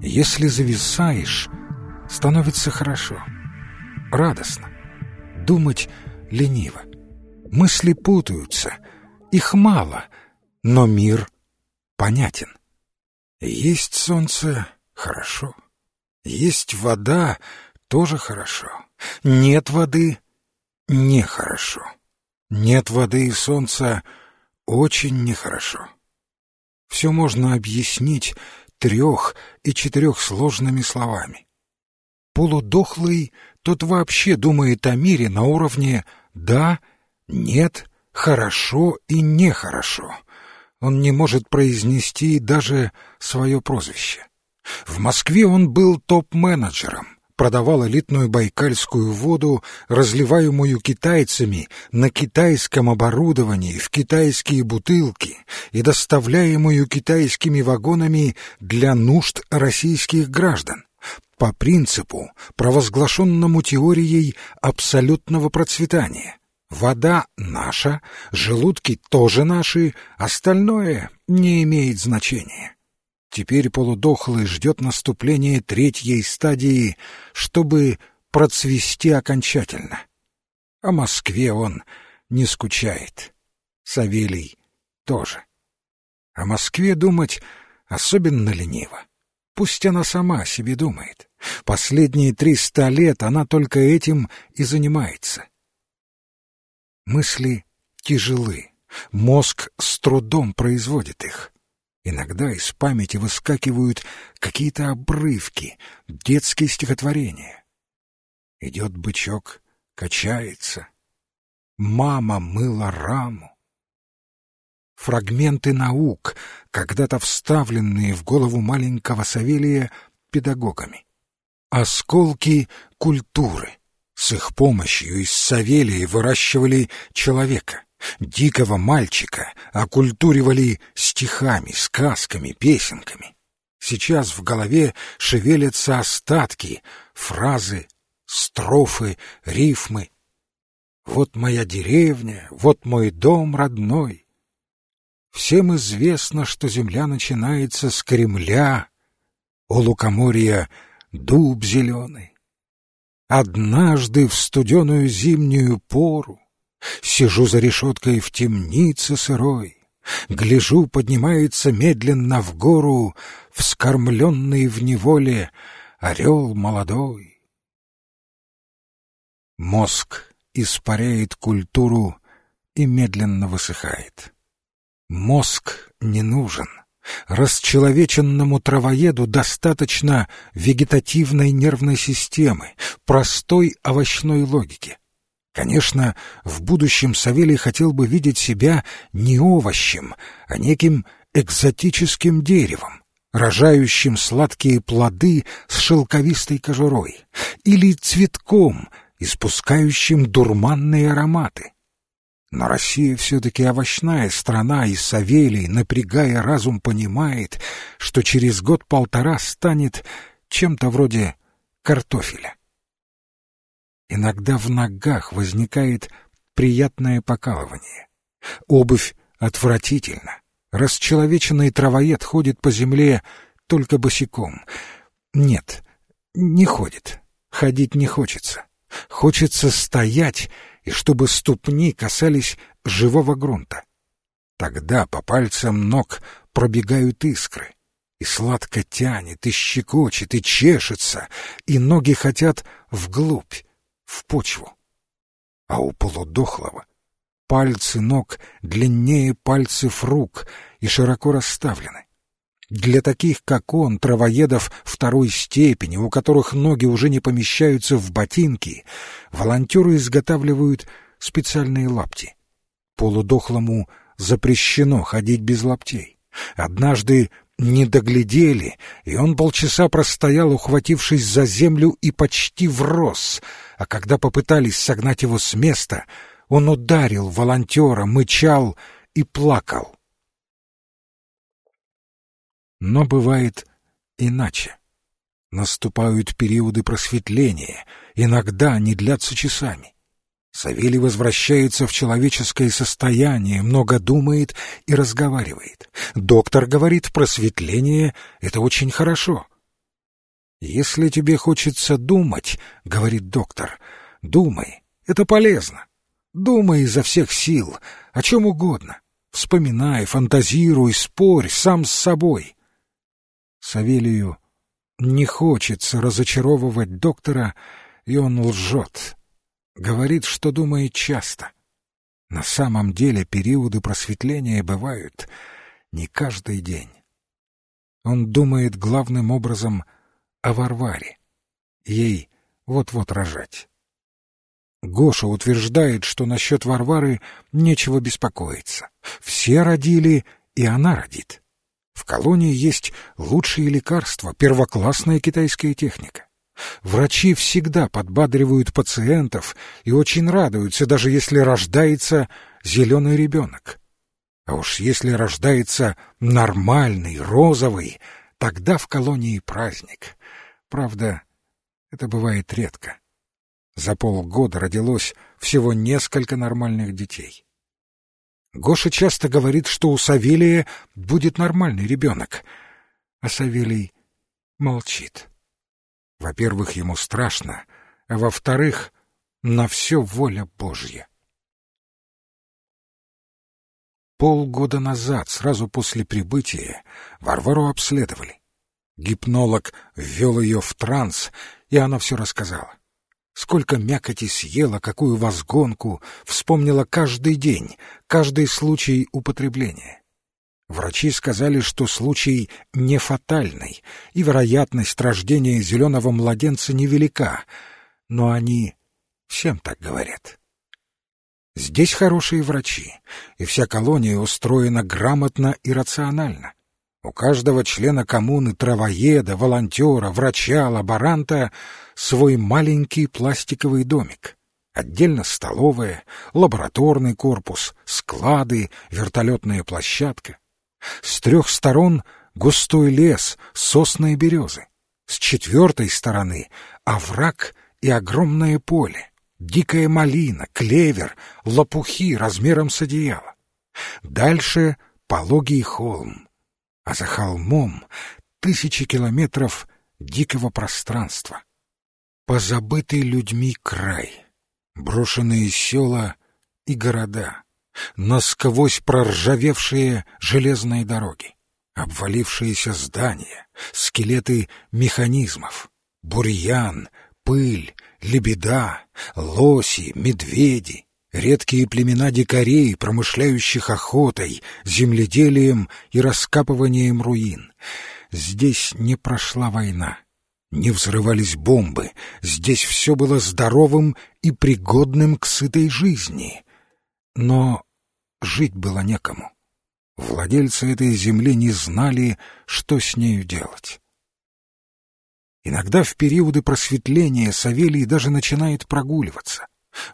Если зависаешь, становится хорошо, радостно. Думать лениво. Мысли путаются, их мало, но мир понятен. Есть солнце — хорошо. Есть вода — тоже хорошо. Нет воды — нехорошо. Нет воды и солнца — очень нехорошо. Все можно объяснить трех- и четырехсложными словами. Полудохлый тот вообще думает о мире на уровне «да», «нет», «хорошо» и «нехорошо». Он не может произнести даже свое прозвище. В Москве он был топ-менеджером, продавал элитную байкальскую воду, разливаемую китайцами на китайском оборудовании в китайские бутылки и доставляемую китайскими вагонами для нужд российских граждан по принципу, провозглашенному теорией абсолютного процветания. Вода наша, желудки тоже наши, остальное не имеет значения. Теперь полудохлый ждет наступления третьей стадии, чтобы процвести окончательно. О Москве он не скучает. Савелий тоже. О Москве думать особенно лениво. Пусть она сама себе думает. Последние триста лет она только этим и занимается. Мысли тяжелы, мозг с трудом производит их. Иногда из памяти выскакивают какие-то обрывки, детские стихотворения. Идет бычок, качается. Мама мыла раму. Фрагменты наук, когда-то вставленные в голову маленького Савелия педагогами. Осколки культуры. С их помощью из Савелия выращивали человека. Дикого мальчика окультуривали стихами, сказками, песенками. Сейчас в голове шевелятся остатки, фразы, строфы, рифмы. Вот моя деревня, вот мой дом родной. Всем известно, что земля начинается с Кремля, у лукоморья дуб зеленый. Однажды в студеную зимнюю пору Сижу за решеткой в темнице сырой, Гляжу, поднимается медленно в гору Вскормленный в неволе орел молодой. Мозг испаряет культуру и медленно высыхает. Мозг не нужен. Расчеловеченному травоеду достаточно вегетативной нервной системы, простой овощной логики. Конечно, в будущем Савелий хотел бы видеть себя не овощем, а неким экзотическим деревом, рожающим сладкие плоды с шелковистой кожурой, или цветком, испускающим дурманные ароматы. Но Россия все-таки овощная страна, и Савелий, напрягая разум, понимает, что через год-полтора станет чем-то вроде картофеля. Иногда в ногах возникает приятное покалывание. Обувь отвратительна. Расчеловеченный травоед ходит по земле только босиком. Нет, не ходит. Ходить не хочется. Хочется стоять, и чтобы ступни касались живого грунта. Тогда по пальцам ног пробегают искры, и сладко тянет, и щекочет, и чешется, и ноги хотят вглубь, в почву. А у полудохлого пальцы ног длиннее пальцев рук и широко расставлены. Для таких, как он, травоедов второй степени, у которых ноги уже не помещаются в ботинки, волонтеры изготавливают специальные лапти. Полудохлому запрещено ходить без лаптей. Однажды не доглядели, и он полчаса простоял, ухватившись за землю, и почти врос — а когда попытались согнать его с места, он ударил волонтера, мычал и плакал. Но бывает иначе. Наступают периоды просветления, иногда они длятся часами. Савелий возвращается в человеческое состояние, много думает и разговаривает. Доктор говорит, просветление — это очень хорошо. «Если тебе хочется думать, — говорит доктор, — думай, это полезно. Думай изо всех сил, о чем угодно. Вспоминай, фантазируй, спорь сам с собой». Савелию не хочется разочаровывать доктора, и он лжет. Говорит, что думает часто. На самом деле периоды просветления бывают не каждый день. Он думает главным образом о Варваре. Ей вот-вот рожать. Гоша утверждает, что насчет Варвары нечего беспокоиться. Все родили, и она родит. В колонии есть лучшие лекарства, первоклассная китайская техника. Врачи всегда подбадривают пациентов и очень радуются, даже если рождается зеленый ребенок. А уж если рождается нормальный, розовый, тогда в колонии праздник. Правда, это бывает редко. За полгода родилось всего несколько нормальных детей. Гоша часто говорит, что у Савелия будет нормальный ребенок, а Савелий молчит. Во-первых, ему страшно, а во-вторых, на все воля Божья. Полгода назад, сразу после прибытия, Варвару обследовали. Гипнолог ввел ее в транс, и она все рассказала. Сколько мякоти съела, какую возгонку, вспомнила каждый день, каждый случай употребления. Врачи сказали, что случай не фатальный, и вероятность рождения зеленого младенца невелика, но они всем так говорят. Здесь хорошие врачи, и вся колония устроена грамотно и рационально. У каждого члена коммуны, травоеда, волонтера, врача, лаборанта свой маленький пластиковый домик. Отдельно столовая, лабораторный корпус, склады, вертолетная площадка. С трех сторон густой лес, сосны и березы. С четвертой стороны овраг и огромное поле, дикая малина, клевер, лопухи размером с одеяло. Дальше пологий холм, а за холмом тысячи километров дикого пространства. Позабытый людьми край, брошенные села и города — насквозь проржавевшие железные дороги, обвалившиеся здания, скелеты механизмов, бурьян, пыль, лебеда, лоси, медведи, редкие племена дикарей, промышляющих охотой, земледелием и раскапыванием руин. Здесь не прошла война, не взрывались бомбы, здесь все было здоровым и пригодным к сытой жизни. Но жить было некому. Владельцы этой земли не знали, что с нею делать. Иногда в периоды просветления Савелий даже начинает прогуливаться.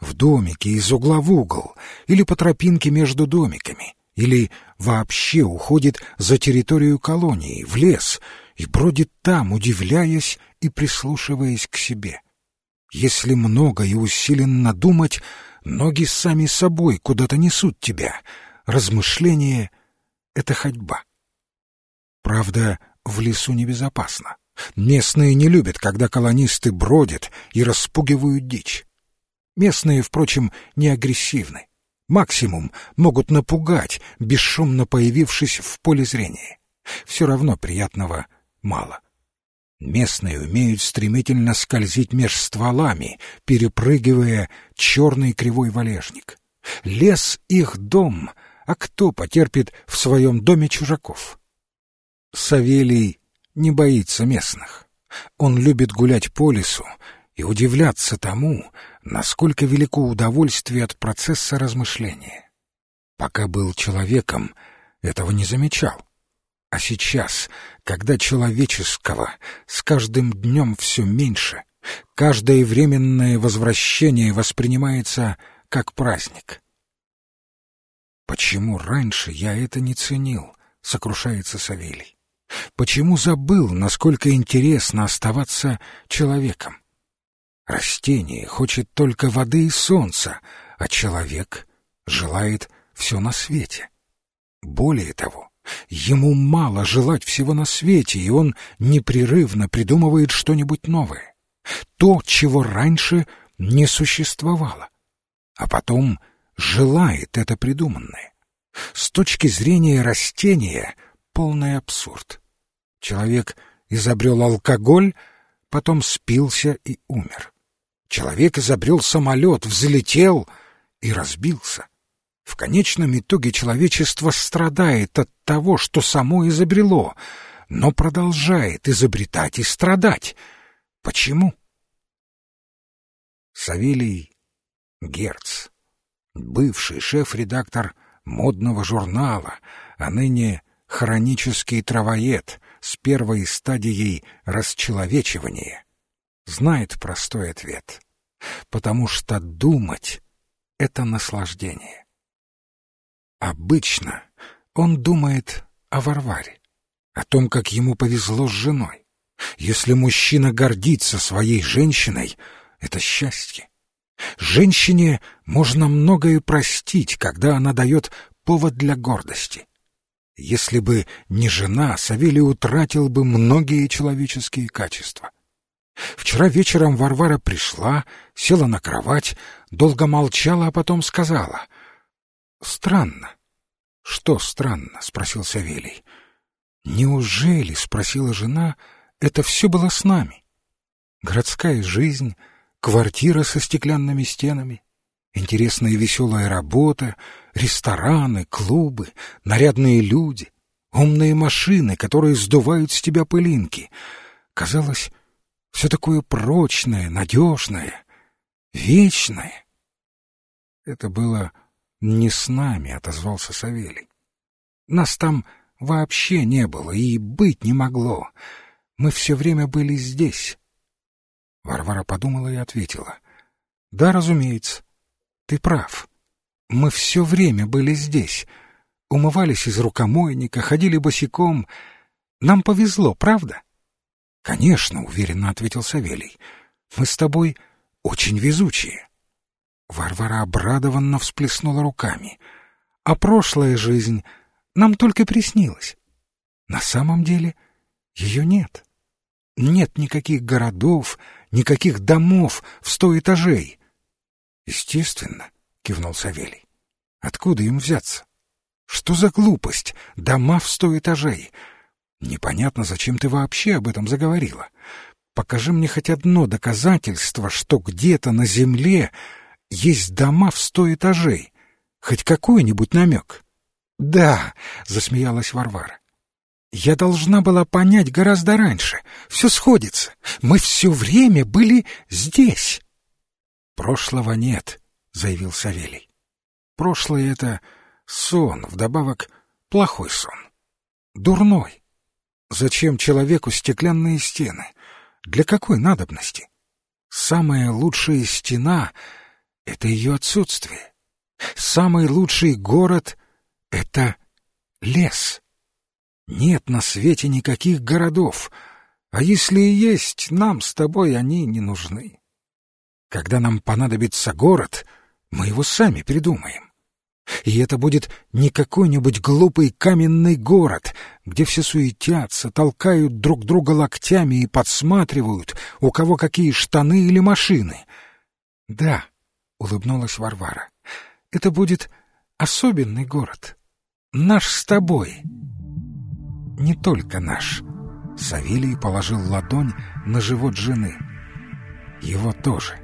В домике, из угла в угол, или по тропинке между домиками, или вообще уходит за территорию колонии, в лес, и бродит там, удивляясь и прислушиваясь к себе. Если много и усиленно думать, Ноги сами собой куда-то несут тебя. Размышление — это ходьба. Правда, в лесу небезопасно. Местные не любят, когда колонисты бродят и распугивают дичь. Местные, впрочем, не агрессивны. Максимум могут напугать, бесшумно появившись в поле зрения. Все равно приятного мало. Местные умеют стремительно скользить меж стволами, перепрыгивая черный кривой валежник. Лес — их дом, а кто потерпит в своем доме чужаков? Савелий не боится местных. Он любит гулять по лесу и удивляться тому, насколько велико удовольствие от процесса размышления. Пока был человеком, этого не замечал. А сейчас, когда человеческого с каждым днем все меньше, каждое временное возвращение воспринимается как праздник. «Почему раньше я это не ценил?» — сокрушается Савелий. «Почему забыл, насколько интересно оставаться человеком? Растение хочет только воды и солнца, а человек желает все на свете. Более того, Ему мало желать всего на свете, и он непрерывно придумывает что-нибудь новое. То, чего раньше не существовало. А потом желает это придуманное. С точки зрения растения — полный абсурд. Человек изобрел алкоголь, потом спился и умер. Человек изобрел самолет, взлетел и разбился. В конечном итоге человечество страдает от того, что само изобрело, но продолжает изобретать и страдать. Почему? Савелий Герц, бывший шеф-редактор модного журнала, а ныне хронический травоед с первой стадией расчеловечивания, знает простой ответ. Потому что думать — это наслаждение. Обычно он думает о Варваре, о том, как ему повезло с женой. Если мужчина гордится своей женщиной, это счастье. Женщине можно многое простить, когда она дает повод для гордости. Если бы не жена, Савелий утратил бы многие человеческие качества. Вчера вечером Варвара пришла, села на кровать, долго молчала, а потом сказала — Странно. Что странно? спросил Савелий. Неужели, спросила жена, это все было с нами? Городская жизнь, квартира со стеклянными стенами, интересная и веселая работа, рестораны, клубы, нарядные люди, умные машины, которые сдувают с тебя пылинки. Казалось, все такое прочное, надежное, вечное. Это было «Не с нами», — отозвался Савелий. «Нас там вообще не было и быть не могло. Мы все время были здесь». Варвара подумала и ответила. «Да, разумеется. Ты прав. Мы все время были здесь. Умывались из рукомойника, ходили босиком. Нам повезло, правда?» «Конечно», — уверенно ответил Савелий. «Мы с тобой очень везучие». Варвара обрадованно всплеснула руками. А прошлая жизнь нам только приснилась. На самом деле ее нет. Нет никаких городов, никаких домов в сто этажей. Естественно, кивнул Савелий. Откуда им взяться? Что за глупость? Дома в сто этажей. Непонятно, зачем ты вообще об этом заговорила. Покажи мне хоть одно доказательство, что где-то на земле есть дома в сто этажей. Хоть какой-нибудь намек. Да, засмеялась Варвара. Я должна была понять гораздо раньше. Все сходится. Мы все время были здесь. Прошлого нет, заявил Савелий. Прошлое — это сон, вдобавок плохой сон. Дурной. Зачем человеку стеклянные стены? Для какой надобности? Самая лучшая стена — это ее отсутствие. Самый лучший город — это лес. Нет на свете никаких городов, а если и есть, нам с тобой они не нужны. Когда нам понадобится город, мы его сами придумаем. И это будет не какой-нибудь глупый каменный город, где все суетятся, толкают друг друга локтями и подсматривают, у кого какие штаны или машины. Да, улыбнулась Варвара. Это будет особенный город. Наш с тобой. Не только наш. Савелий положил ладонь на живот жены. Его тоже.